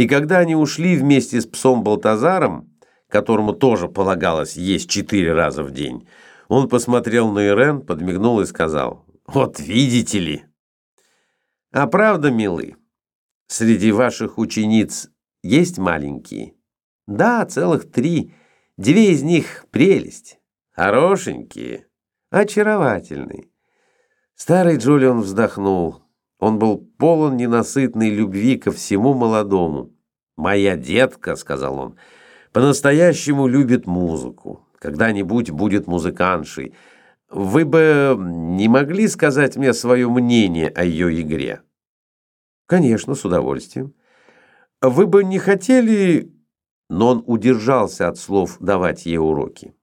И когда они ушли вместе с псом Балтазаром, которому тоже полагалось есть четыре раза в день, он посмотрел на Ирен, подмигнул и сказал, «Вот видите ли!» «А правда, милый, среди ваших учениц есть маленькие?» «Да, целых три. Две из них — прелесть. Хорошенькие, очаровательные». Старый Джулиан вздохнул. Он был полон ненасытной любви ко всему молодому. «Моя детка», — сказал он, — «по-настоящему любит музыку. Когда-нибудь будет музыканшей. Вы бы не могли сказать мне свое мнение о ее игре?» «Конечно, с удовольствием. Вы бы не хотели...» Но он удержался от слов давать ей уроки.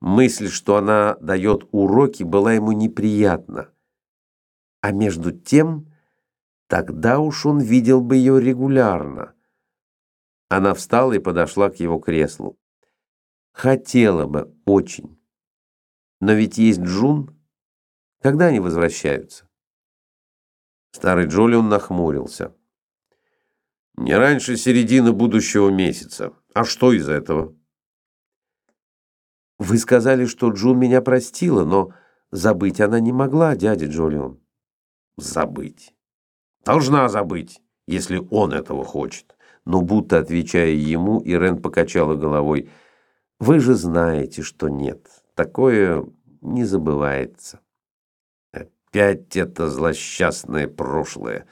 Мысль, что она дает уроки, была ему неприятна. А между тем, тогда уж он видел бы ее регулярно. Она встала и подошла к его креслу. Хотела бы очень. Но ведь есть Джун. Когда они возвращаются? Старый Джолион нахмурился. Не раньше середины будущего месяца. А что из этого? Вы сказали, что Джун меня простила, но забыть она не могла, дядя Джолион забыть. Должна забыть, если он этого хочет. Но будто отвечая ему, Ирен покачала головой. Вы же знаете, что нет. Такое не забывается. Опять это злосчастное прошлое.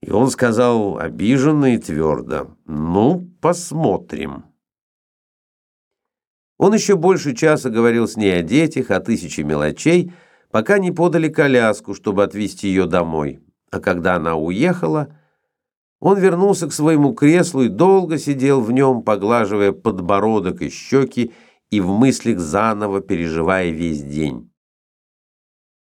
И он сказал обиженно и твердо. Ну, посмотрим. Он еще больше часа говорил с ней о детях, о тысяче мелочей, пока не подали коляску, чтобы отвезти ее домой. А когда она уехала, он вернулся к своему креслу и долго сидел в нем, поглаживая подбородок и щеки и в мыслях заново переживая весь день.